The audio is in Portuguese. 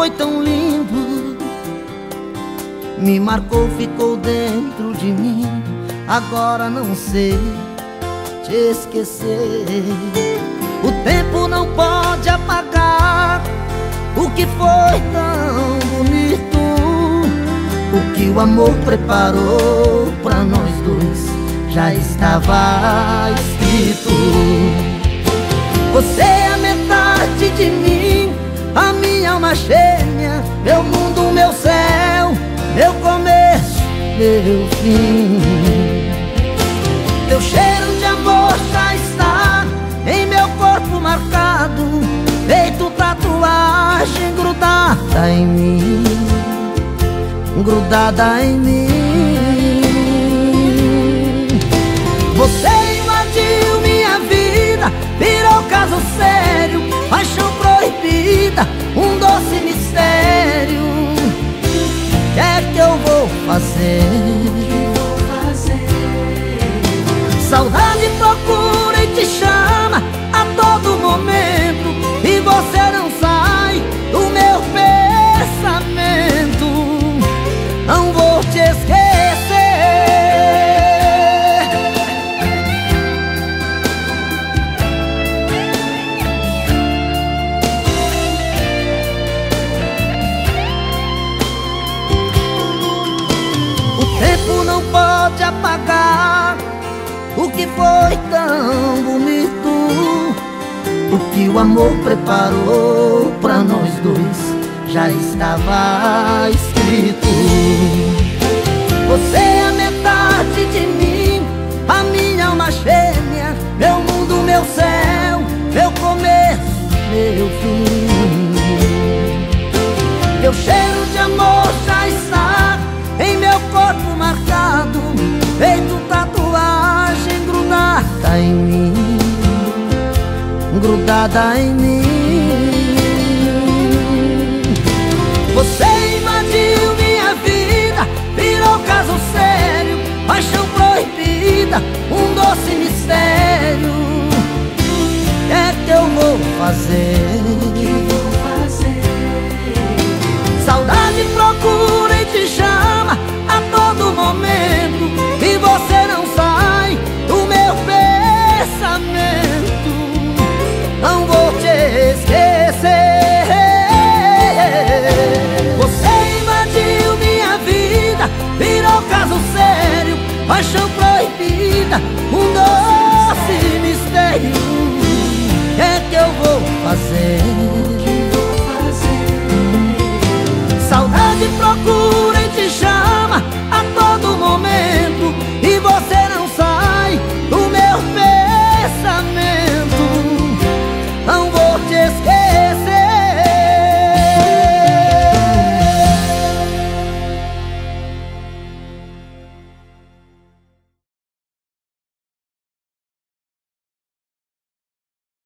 foi tão lindo. Me marcou, ficou dentro de mim. Agora não sei te esquecer. O tempo não pode apagar O que foi tão bonito. O que o amor preparou pra nós dois Já estava escrito. Você é a metade de mim Meu mundo, meu céu Meu começo, meu fim. Teu cheiro de amor já está em meu corpo marcado Feito tatuagem grudada em mim Grudada em mim Saudade procura e te chama a todo momento. E você não sai do meu pensamento. Não vou te esquecer tempo não pode apagar o que foi tão bonito O que o amor preparou pra nós dois Já estava escrito. Você é a metade de mim A minha alma gêmea Meu mundo, meu céu Meu começo, meu fim em mim Grudada em mim Você invadiu minha vida Virou caso sério Paixão proibida Um doce mistério O que é que eu vou fazer? Paixão proibida Um doce mistério O que é que eu vou fazer?